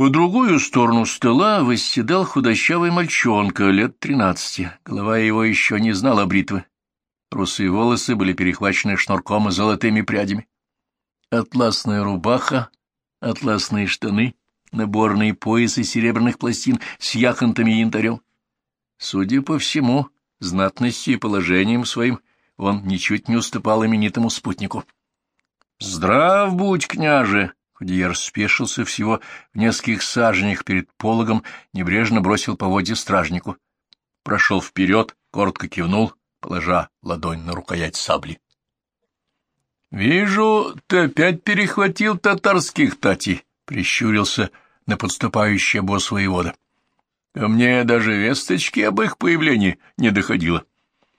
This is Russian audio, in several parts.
По другую сторону стола восседал худощавый мальчонка лет тринадцати. Голова его еще не знала бритвы. Русые волосы были перехвачены шнурком и золотыми прядями. Атласная рубаха, атласные штаны, наборные поясы серебряных пластин с яхонтами и янтарем. Судя по всему, знатностью и положением своим он ничуть не уступал именитому спутнику. — Здрав будь, княже! Худияр спешился всего в нескольких саженях перед пологом, небрежно бросил поводья стражнику. Прошел вперед, коротко кивнул, положа ладонь на рукоять сабли. — Вижу, ты опять перехватил татарских тати, — прищурился на подступающий босс воевода. — А мне даже весточки об их появлении не доходило.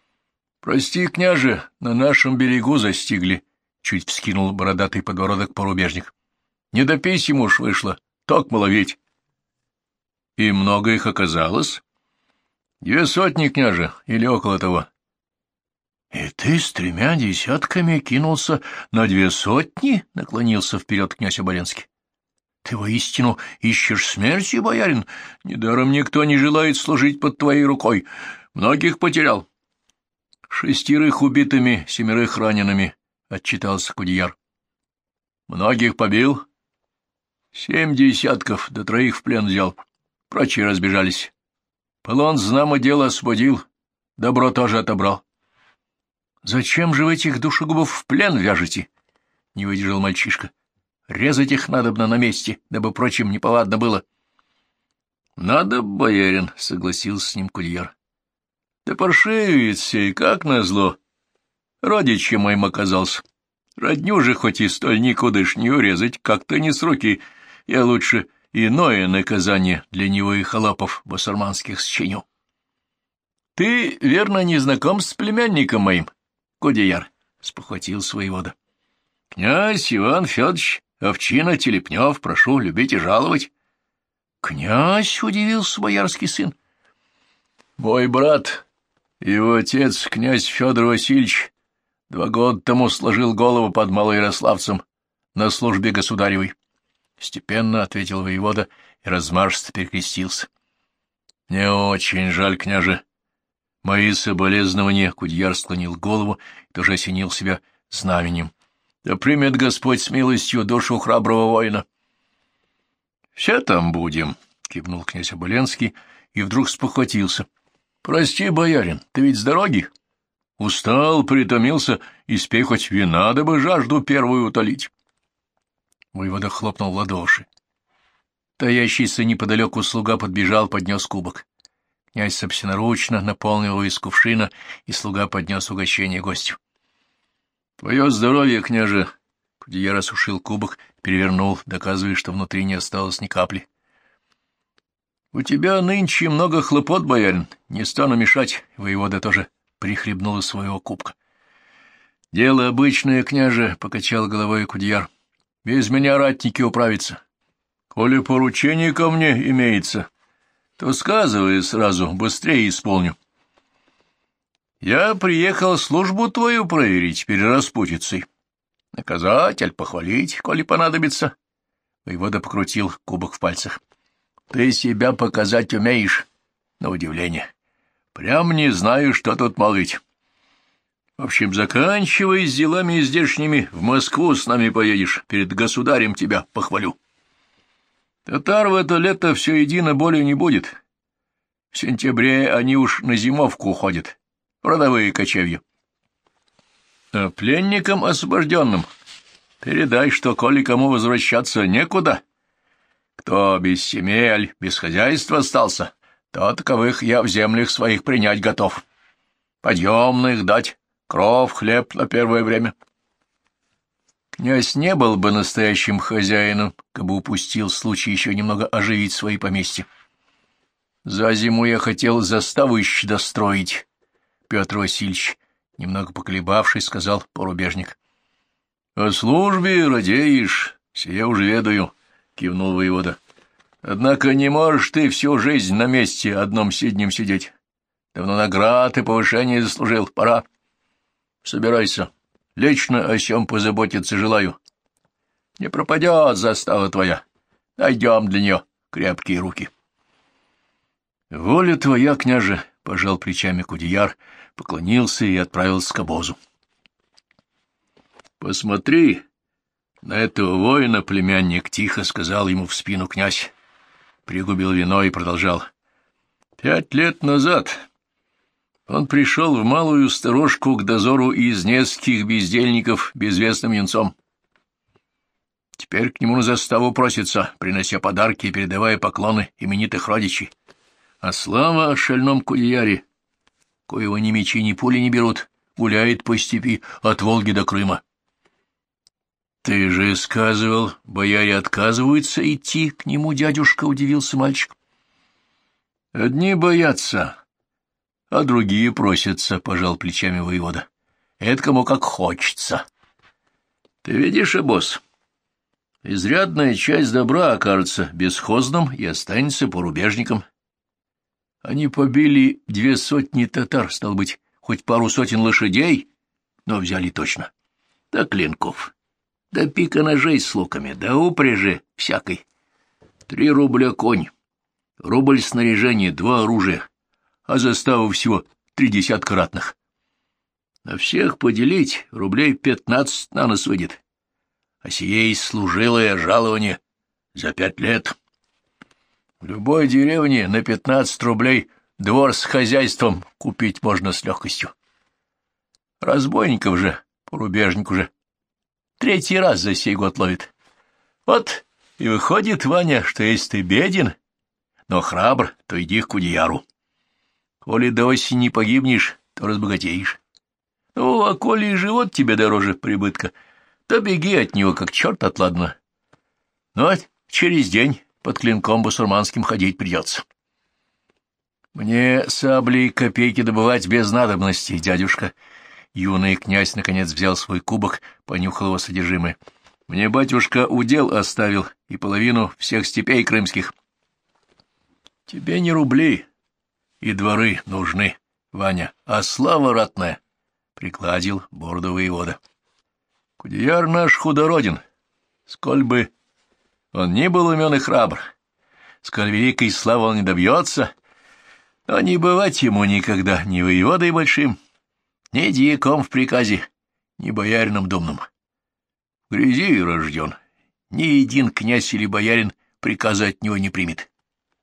— Прости, княже, на нашем берегу застигли, — чуть вскинул бородатый подбородок порубежник. Не до писем уж вышло, так маловеть. И много их оказалось? Две сотни, княже, или около того. И ты с тремя десятками кинулся на две сотни? Наклонился вперед князь Оболенский. Ты воистину ищешь смерти, боярин? Недаром никто не желает служить под твоей рукой. Многих потерял. Шестерых убитыми, семерых ранеными, — отчитался Кудияр. Многих побил, Семь десятков, до троих в плен взял. Прочие разбежались. Полон знамо дело освободил, добро тоже отобрал. — Зачем же вы этих душегубов в плен вяжете? — не выдержал мальчишка. — Резать их надобно на месте, дабы прочим неповадно было. — Надо, боярин, — согласился с ним кудьер. — Да паршивец сей, как назло. Родичем моим оказался. Родню же хоть и столь никудышнюю резать, как-то не с руки — я лучше иное наказание для него и холопов басурманских счиню. — Ты, верно, не знаком с племянником моим, Кудеяр? — спохватил своевода. — Князь Иван Федорович Овчина Телепнев, прошу любить и жаловать. — Князь, — удивился боярский сын. — Мой брат, его отец, князь Федор Васильевич, два года тому сложил голову под Малоярославцем на службе государевой. — степенно ответил воевода и размашисто перекрестился. — Мне очень жаль, княже. Мои соболезнования, — Кудьяр склонил голову и тоже осенил себя знаменем. — Да примет Господь с милостью душу храброго воина. — Все там будем, — кивнул князь Оболенский и вдруг спохватился. — Прости, боярин, ты ведь с дороги? Устал, притомился, и спей хоть вина, дабы жажду первую утолить. Воевода хлопнул в ладоши. Таящийся неподалеку слуга подбежал, поднес кубок. Князь собственноручно наполнил его из кувшина, и слуга поднес угощение гостю. — Твое здоровье, княже! — Кудеяр осушил кубок, перевернул, доказывая, что внутри не осталось ни капли. — У тебя нынче много хлопот, боярин, не стану мешать, — воевода тоже прихлебнул своего кубка. — Дело обычное, княже, — покачал головой Кудеяр. — без меня ратники управятся. Коли поручение ко мне имеется, то сказывай сразу, быстрее исполню. Я приехал службу твою проверить перед распутицей. Наказать, аль похвалить, коли понадобится. Воевода покрутил кубок в пальцах. Ты себя показать умеешь, на удивление. Прям не знаю, что тут молвить. В общем, заканчивай с делами здешними, в Москву с нами поедешь, перед государем тебя похвалю. Татар в это лето все едино более не будет. В сентябре они уж на зимовку уходят, родовые кочевья. А пленникам освобожденным передай, что, коли кому возвращаться некуда, кто без семей, без хозяйства остался, то таковых я в землях своих принять готов. Подъемных дать, Кров, хлеб на первое время. Князь не был бы настоящим хозяином, как бы упустил случай еще немного оживить свои поместья. За зиму я хотел заставу еще достроить, Петр Васильевич, немного поколебавшись, сказал порубежник. — О службе радеешь, сие уже ведаю, — кивнул воевода. — Однако не можешь ты всю жизнь на месте одном сиднем сидеть. Давно наград и повышение заслужил, пора. — Собирайся. Лично о сем позаботиться желаю. Не пропадет застава твоя. Найдем для нее крепкие руки. — Воля твоя, княже, — пожал плечами Кудеяр, поклонился и отправился к обозу. — Посмотри на этого воина, племянник, — тихо сказал ему в спину князь. Пригубил вино и продолжал. — Пять лет назад он пришел в малую сторожку к дозору из нескольких бездельников безвестным юнцом. Теперь к нему на заставу просится, принося подарки и передавая поклоны именитых родичей. А слава о шальном кудеяре, коего ни мечи, ни пули не берут, гуляет по степи от Волги до Крыма. — Ты же сказывал, бояре отказываются идти к нему, дядюшка, — удивился мальчик. — Одни боятся, а другие просятся, — пожал плечами воевода. — Это кому как хочется. — Ты видишь, босс? Изрядная часть добра окажется бесхозным и останется порубежником. Они побили две сотни татар, стал быть, хоть пару сотен лошадей, но взяли точно. Да клинков, да пика ножей с луками, да упряжи всякой. Три рубля конь, рубль снаряжения, два оружия, а застава всего три десятка ратных. На всех поделить рублей пятнадцать на нос выйдет а сие служилое жалование за пять лет. В любой деревне на пятнадцать рублей двор с хозяйством купить можно с легкостью. Разбойников же, порубежник уже, третий раз за сей год ловит. Вот и выходит, Ваня, что если ты беден, но храбр, то иди к кудеяру. Коли до осени не погибнешь, то разбогатеешь. Ну, а коли и живот тебе дороже прибытка — то беги от него, как черт от ладна. Но через день под клинком басурманским ходить придется. Мне сабли и копейки добывать без надобности, дядюшка. Юный князь наконец взял свой кубок, понюхал его содержимое. Мне батюшка удел оставил и половину всех степей крымских. Тебе не рубли и дворы нужны, Ваня, а слава ратная, — прикладил бороду воевода. Кудеяр наш худороден, сколь бы он ни был умен и храбр, сколь великой славы он не добьется, но не бывать ему никогда ни воеводой большим, ни дьяком в приказе, ни боярином думным. В грязи рожден, ни един князь или боярин приказа от него не примет,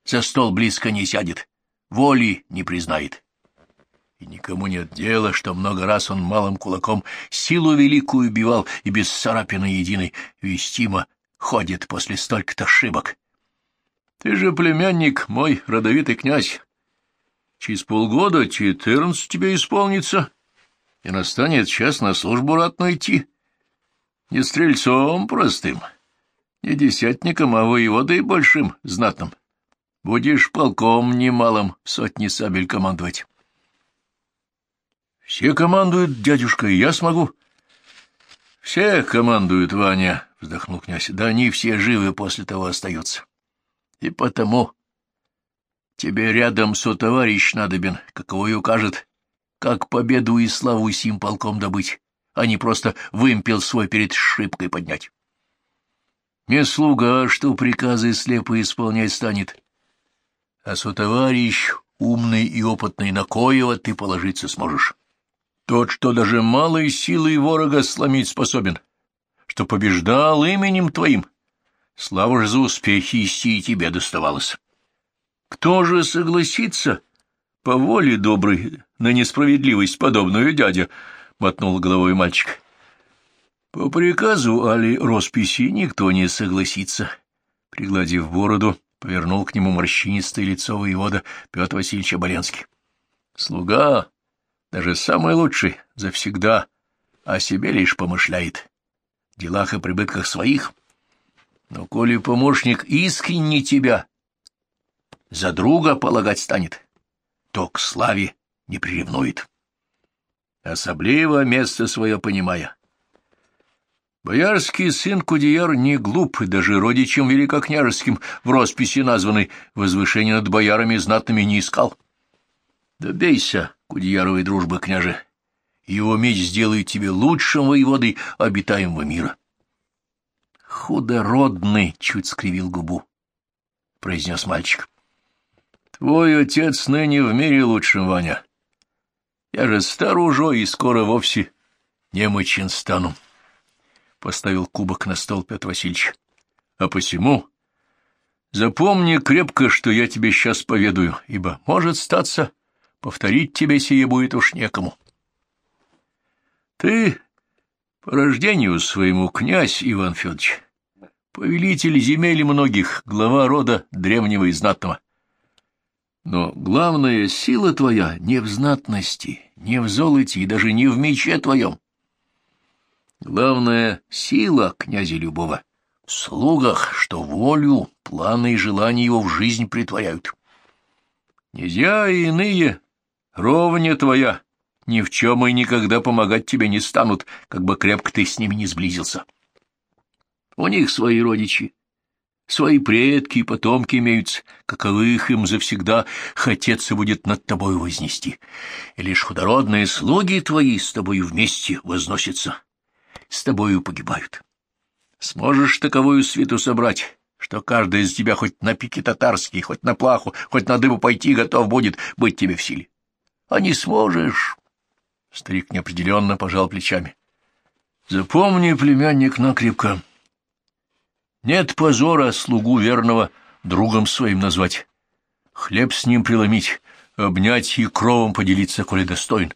за стол близко не сядет, воли не признает и никому нет дела, что много раз он малым кулаком силу великую убивал и без царапины единой вестимо ходит после столько-то. Ты же племянник мой, родовитый князь. Через полгода четырнадцать тебе исполнится, и настанет час на службу ратную идти. Не стрельцом простым, не десятником, а воеводой большим, знатным. Будешь полком немалым сотни сабель командовать. Все командуют, дядюшка, и я смогу. Все командуют, Ваня, вздохнул князь. Да они все живы после того остаются. И потому тебе рядом сотоварищ надобен, какого и укажет, как победу и славу сим полком добыть, а не просто вымпел свой перед шибкой поднять. Не слуга, что приказы слепо исполнять станет, а сотоварищ умный и опытный, на коего ты положиться сможешь. Тот, что даже малой силой ворога сломить способен, что побеждал именем твоим. Слава же за успехи исти и тебе доставалось. Кто же согласится по воле доброй на несправедливость подобную, дядя? — мотнул головой мальчик. — По приказу Али росписи никто не согласится. Пригладив бороду, повернул к нему морщинистое лицо воевода Петр Васильевич Оболенский. — Слуга даже самый лучший завсегда о себе лишь помышляет, в делах и прибытках своих. Но коли помощник искренне тебя за друга полагать станет, то к славе не приревнует. Особливо место свое понимая. Боярский сын Кудеяр не глуп, даже родичем великокняжеским в росписи названный возвышение над боярами знатными не искал. Добейся Кудеяровой дружбы, княже. Его меч сделает тебе лучшим воеводой обитаемого мира. Худородный, чуть скривил губу. — произнес мальчик. — Твой отец ныне в мире лучшим, Ваня. Я же стар уже и скоро вовсе немощен стану. Поставил кубок на стол Петр Васильевич. — А посему запомни крепко, что я тебе сейчас поведаю, ибо, может статься, повторить тебе сие будет уж некому. Ты по рождению своему князь Иван Федорович, повелитель земель многих, глава рода древнего и знатного. Но главная сила твоя не в знатности, не в золоте и даже не в мече твоем. Главная сила князя любого в слугах, что волю, планы и желания его в жизнь притворяют. Князья и иные, ровня твоя, ни в чем и никогда помогать тебе не станут, как бы крепко ты с ними не сблизился. У них свои родичи, свои предки и потомки имеются, каковых им завсегда хотеться будет над тобой вознести. И лишь худородные слуги твои с тобою вместе возносятся, с тобою погибают. Сможешь таковую свиту собрать, что каждый из тебя хоть на пике татарский, хоть на плаху, хоть на дыбу пойти готов будет быть тебе в силе. А не сможешь, Старик неопределенно пожал плечами. — Запомни, племянник, накрепко. Нет позора слугу верного другом своим назвать. Хлеб с ним преломить, обнять и кровом поделиться, коли достоин.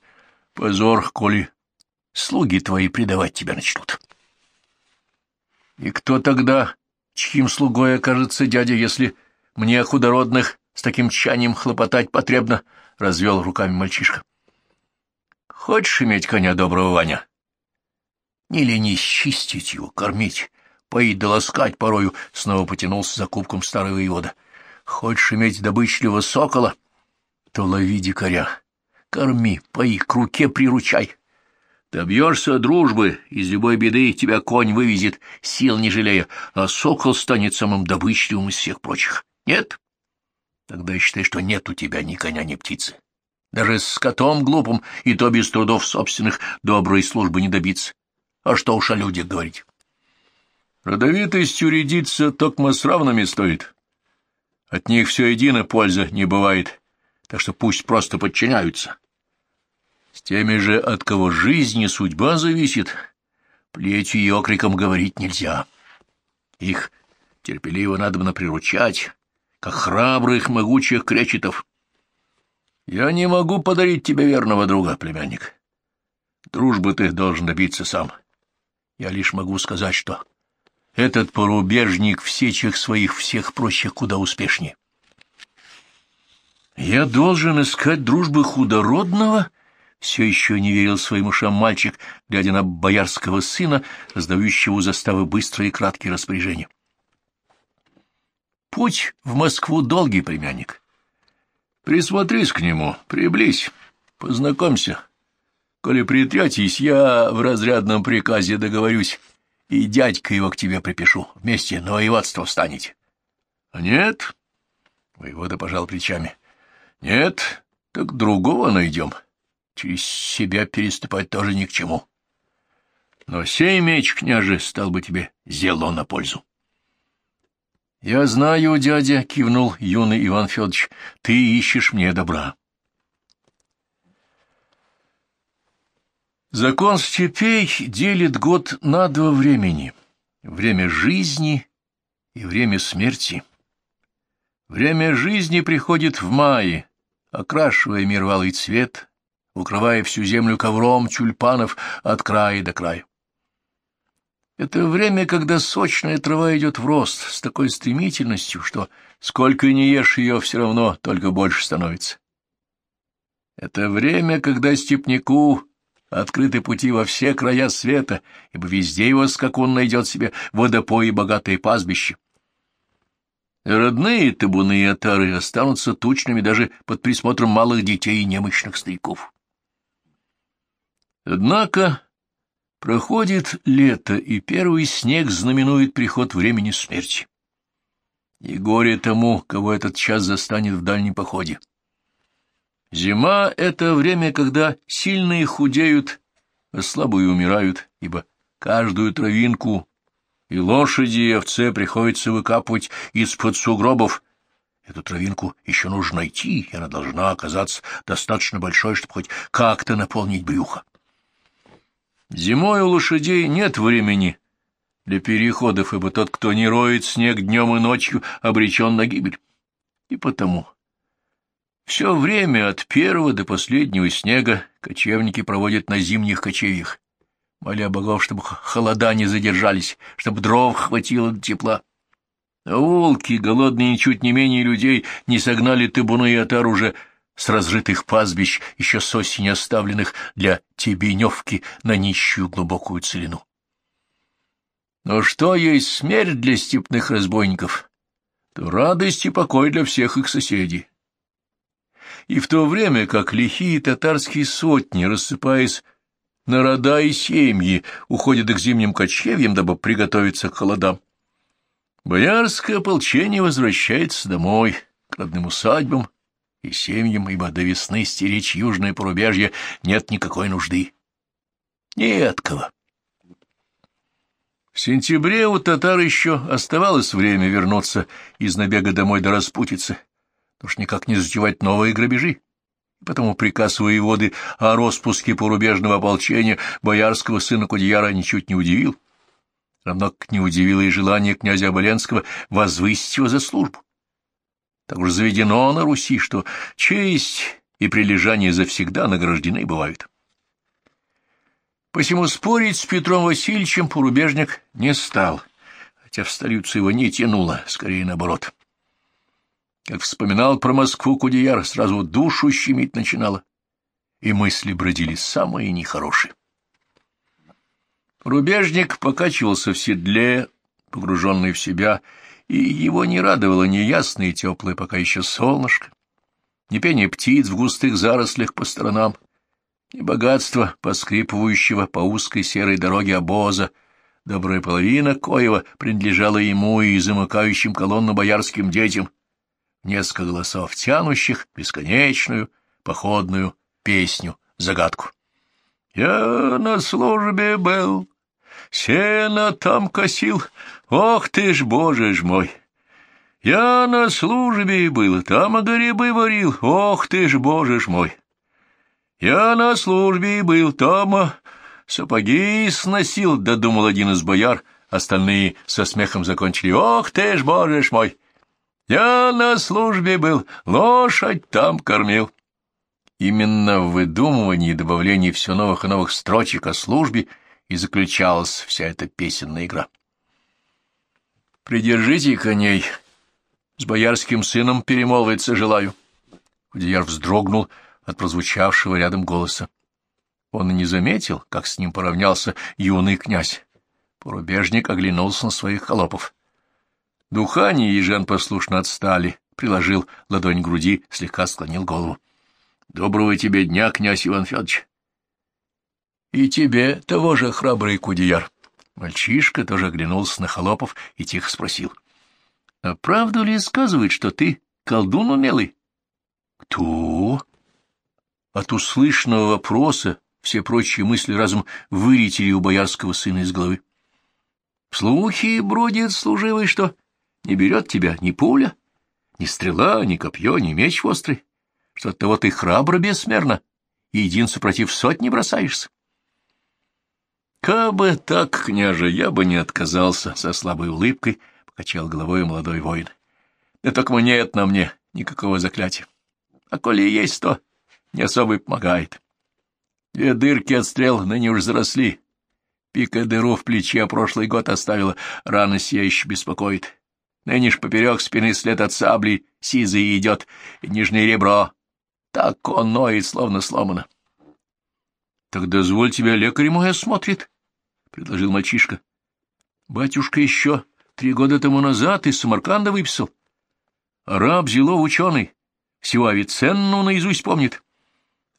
Позор, коли слуги твои предавать тебя начнут. И кто тогда, чьим слугой окажется дядя, если мне худородных с таким чанием хлопотать потребно? — развел руками мальчишка. Хочешь иметь коня доброго, Ваня? Не ленись чистить его, кормить, поить да ласкать порою, — снова потянулся за кубком старый воевода. Хочешь иметь добычливого сокола? То лови дикаря, корми, пои, к руке приручай. Добьешься дружбы, из любой беды тебя конь вывезет, сил не жалея, а сокол станет самым добычливым из всех прочих. Нет? Тогда считай, что нет у тебя ни коня, ни птицы. Даже с котом глупым и то без трудов собственных доброй службы не добиться. А что уж о людях говорить. Родовитостью рядиться токмо с равными стоит. От них все едино польза не бывает, так что пусть просто подчиняются. С теми же, от кого жизнь и судьба зависит, плетью и окриком говорить нельзя. Их терпеливо надо приручать, как храбрых могучих кречетов. Я не могу подарить тебе верного друга, племянник. Дружбы ты должен добиться сам. Я лишь могу сказать, что этот порубежник в сечах своих всех прочих куда успешнее. Я должен искать дружбы худородного? Все еще не верил своим ушам мальчик, глядя на боярского сына, раздающего у заставы быстрые и краткие распоряжения. Путь в Москву долгий, племянник. Присмотрись к нему, приблизь, познакомься. Коли притретесь, я в разрядном приказе договорюсь, и дядька его к тебе припишу, вместе на воеводство встанете. — А нет? — воевода пожал плечами. — Нет, так другого найдем. Через себя переступать тоже ни к чему. Но сей меч, княже, стал бы тебе зело на пользу. — Я знаю, дядя, — кивнул юный Иван Федорович, — ты ищешь мне добра. Закон степей делит год на два времени — время жизни и время смерти. Время жизни приходит в мае, окрашивая мир в цвет, укрывая всю землю ковром тюльпанов от края до края. Это время, когда сочная трава идет в рост с такой стремительностью, что сколько ни ешь ее, все равно только больше становится. Это время, когда степняку открыты пути во все края света, ибо везде его скакун найдет себе водопой и богатые пастбища. Родные табуны и отары останутся тучными даже под присмотром малых детей и немощных стариков. Однако Проходит лето, и первый снег знаменует приход времени смерти. И горе тому, кого этот час застанет в дальнем походе. Зима — это время, когда сильные худеют, а слабые умирают, ибо каждую травинку и лошади, и овце приходится выкапывать из-под сугробов Эту травинку еще нужно найти, и она должна оказаться достаточно большой, чтобы хоть как-то наполнить брюхо. Зимой у лошадей нет времени для переходов, ибо тот, кто не роет снег днем и ночью, обречен на гибель. И потому все время от первого до последнего снега кочевники проводят на зимних кочевьях, моля богов, чтобы холода не задержались, чтобы дров хватило до тепла. А волки, голодные ничуть не менее людей, не согнали табуны и отар уже с разрытых пастбищ, еще с осени оставленных для тебеневки на нищую глубокую целину. Но что есть смерть для степных разбойников, то радость и покой для всех их соседей. И в то время, как лихие татарские сотни, рассыпаясь на рода и семьи, уходят к зимним кочевьям, дабы приготовиться к холодам, боярское ополчение возвращается домой, к родным усадьбам и семьям, ибо до весны стеречь южное порубежье нет никакой нужды. Нет кого. В сентябре у татар еще оставалось время вернуться из набега домой до распутицы, потому что никак не затевать новые грабежи. потому приказ воеводы о распуске порубежного ополчения боярского сына Кудьяра ничуть не удивил, равно как не удивило и желание князя Оболенского возвысить его за службу. Так уж заведено на Руси, что честь и прилежание завсегда награждены бывают. Посему спорить с Петром Васильевичем порубежник не стал, хотя в столицу его не тянуло, скорее наоборот. Как вспоминал про Москву Кудеяр, сразу душу щемить начинало, и мысли бродили самые нехорошие. Рубежник покачивался в седле, погруженный в себя, и его не радовало ни ясное и теплое пока еще солнышко, ни пение птиц в густых зарослях по сторонам, и богатство поскрипывающего по узкой серой дороге обоза, добрая половина коего принадлежала ему и замыкающим колонну боярским детям, несколько голосов, тянущих бесконечную походную песню-загадку. «Я на службе был, сено там косил, ох ты ж, боже ж мой!» Я на службе был, там грибы варил, ох ты ж, боже ж мой! Я на службе был, там сапоги сносил, додумал один из бояр, остальные со смехом закончили. Ох ты ж, боже ж мой! Я на службе был, лошадь там кормил. Именно в выдумывании и добавлении все новых и новых строчек о службе и заключалась вся эта песенная игра. «Придержите коней, с боярским сыном перемолвиться желаю». Худеяр вздрогнул, — от прозвучавшего рядом голоса. Он и не заметил, как с ним поравнялся юный князь. Порубежник оглянулся на своих холопов. Духани и Жен послушно отстали, приложил ладонь к груди, слегка склонил голову. — Доброго тебе дня, князь Иван Федорович! — И тебе того же, храбрый кудеяр. Мальчишка тоже оглянулся на холопов и тихо спросил. — А правду ли сказывает, что ты колдун умелый? — Кто? От услышанного вопроса все прочие мысли разом вылетели у боярского сына из головы. Слухи бродят служивый, что не берет тебя ни пуля, ни стрела, ни копье, ни меч острый, что от того ты храбро бессмерно, и единцу против сотни бросаешься. «Кабы так, княже, я бы не отказался», — со слабой улыбкой покачал головой молодой воин. «Да только нет на мне никакого заклятия. А коли есть, то не особо и помогает. Две дырки от стрел ныне уж заросли. Пика дыру в плече прошлый год оставила, сия еще беспокоит. Ныне ж поперек спины след от сабли сизый идет, и нижнее ребро. Так он ноет, словно сломано. — Так дозволь тебя лекарь мой осмотрит, — предложил мальчишка. — Батюшка еще три года тому назад из Самарканда выписал. Араб Зело ученый, всего Авиценну наизусть помнит.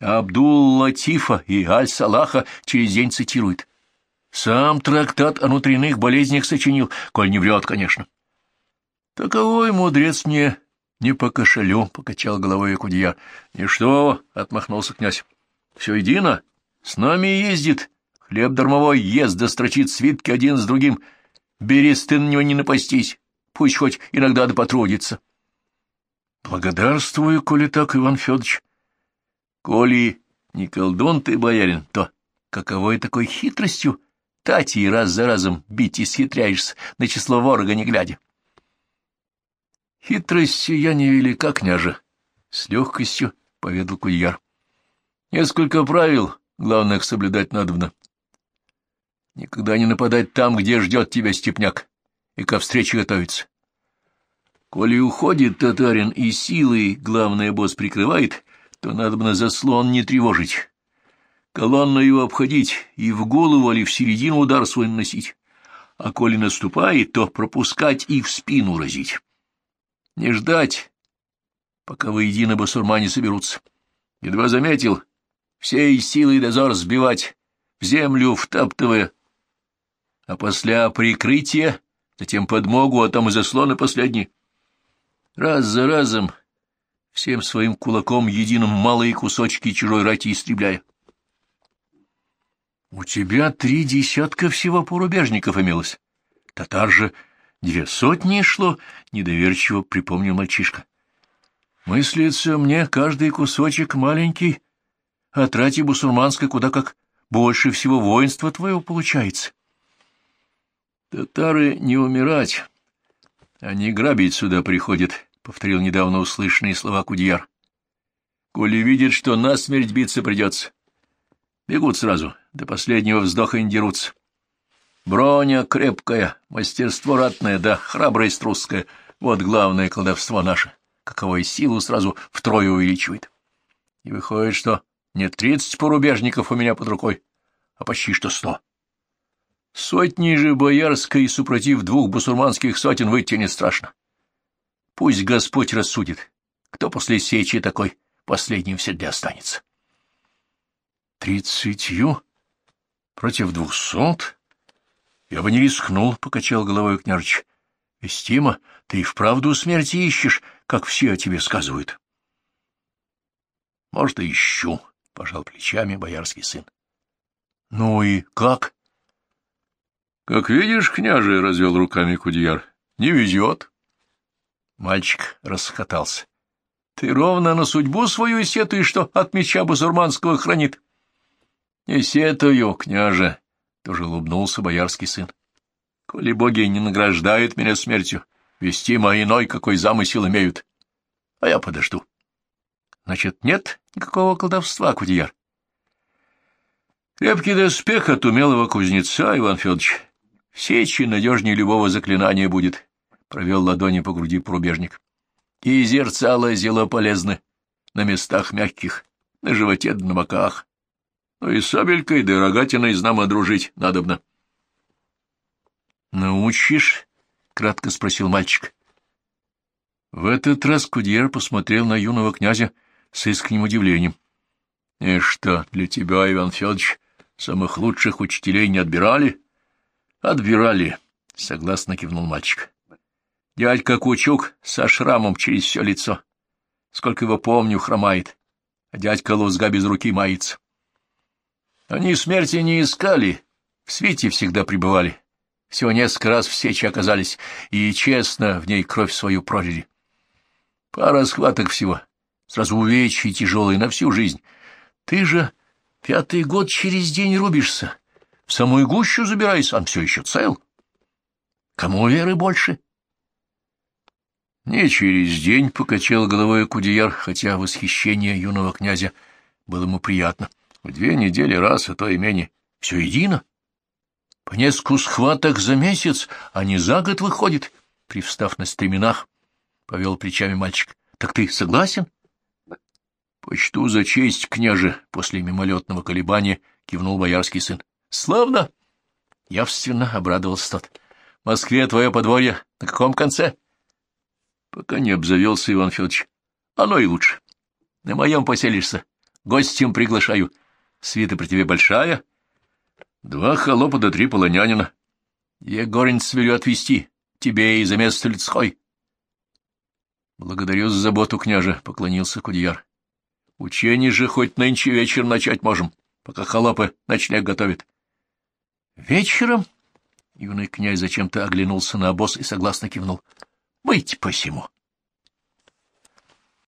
Абдул-Латифа и Аль-Салаха через день цитирует. Сам трактат о внутренних болезнях сочинил, коль не врет, конечно. Таковой мудрец мне не по кошелю, — покачал головой Якудья. — Ничто, — отмахнулся князь. — Все едино, с нами ездит, хлеб дармовой ест, да строчит свитки один с другим. Бери ты на него не напастись, пусть хоть иногда да потрудится. — Благодарствую, коли так, Иван Федорович. Коли не колдун ты, боярин, то каковой такой хитростью тати и раз за разом бить и схитряешься на число ворога не глядя? — Хитростью я не велика, княже, — с легкостью поведал Кудьяр. — Несколько правил, главных соблюдать надобно. Никогда не нападать там, где ждет тебя степняк, и ко встрече готовиться. Коли уходит татарин и силой главный босс прикрывает, то надо бы на заслон не тревожить. Колонну его обходить и в голову или в середину удар свой наносить. А коли наступает, то пропускать и в спину разить. Не ждать, пока воедино басурмане соберутся. Едва заметил, всей силой дозор сбивать, в землю втаптывая. А после прикрытия, затем подмогу, а там и заслоны последние. Раз за разом, всем своим кулаком единым малые кусочки чужой рати истребляя. У тебя три десятка всего порубежников имелось. Татар же две сотни шло, недоверчиво припомнил мальчишка. Мыслится мне, каждый кусочек маленький, а трати бусурманской куда как больше всего воинства твоего получается. Татары не умирать, они грабить сюда приходят, — повторил недавно услышанные слова Кудьяр. Коли видят, что насмерть биться придется, бегут сразу, до последнего вздоха не дерутся. Броня крепкая, мастерство ратное, да храбрость русская — вот главное колдовство наше, каковое силу сразу втрое увеличивает. И выходит, что не тридцать порубежников у меня под рукой, а почти что сто. Сотни же боярской, супротив двух басурманских сотен, выйти не страшно. Пусть Господь рассудит, кто после сечи такой последним всегда останется. Тридцатью против двухсот? Я бы не рискнул, — покачал головой княжич. Вестима, ты и вправду смерти ищешь, как все о тебе сказывают. Может, и ищу, — пожал плечами боярский сын. Ну и как? — Как видишь, княже, — развел руками Кудьяр, — не везет. Мальчик расхотался. — Ты ровно на судьбу свою сетуешь, что от меча базурманского хранит. — Не сетую, княже, — тоже улыбнулся боярский сын. — Коли боги не награждают меня смертью, вести мой иной какой замысел имеют. А я подожду. — Значит, нет никакого колдовства, Кудьяр? — Крепкий доспех от умелого кузнеца, Иван Федорович. Сечи надежнее любого заклинания будет, — провел ладони по груди порубежник. И зерцало зело полезны на местах мягких, на животе да на боках. Ну и сабелькой да рогатиной знамо дружить надобно. — Научишь? — кратко спросил мальчик. В этот раз Кудьер посмотрел на юного князя с искренним удивлением. — И что, для тебя, Иван Федорович, самых лучших учителей не отбирали? — Отбирали, — согласно кивнул мальчик. Дядька Кучук со шрамом через все лицо. Сколько его помню, хромает, а дядька Лузга без руки мается. Они смерти не искали, в свете всегда пребывали. Всего несколько раз в сечи оказались, и честно в ней кровь свою пролили. Пара схваток всего, сразу увечья тяжелые на всю жизнь. Ты же пятый год через день рубишься, в самую гущу забирайся, он все еще цел. Кому веры больше? Не через день покачал головой Кудеяр, хотя восхищение юного князя было ему приятно. В две недели раз, а то и менее. Все едино. По нескольку схваток за месяц, а не за год выходит, привстав на стременах, — повел плечами мальчик. — Так ты согласен? — Почту за честь, княже, — после мимолетного колебания кивнул боярский сын. Славно! — явственно обрадовался тот. — В Москве твое подворье на каком конце? — Пока не обзавелся, Иван Федорович. — Оно и лучше. На моем поселишься. Гостем приглашаю. Свита при тебе большая? — Два холопа да три полонянина. Егоринец велю отвезти. Тебе и за место людской. — Благодарю за заботу, княже, — поклонился Кудьяр. — Учение же хоть нынче вечером начать можем, пока холопы ночлег готовят. Вечером юный князь зачем-то оглянулся на обоз и согласно кивнул. — Быть посему.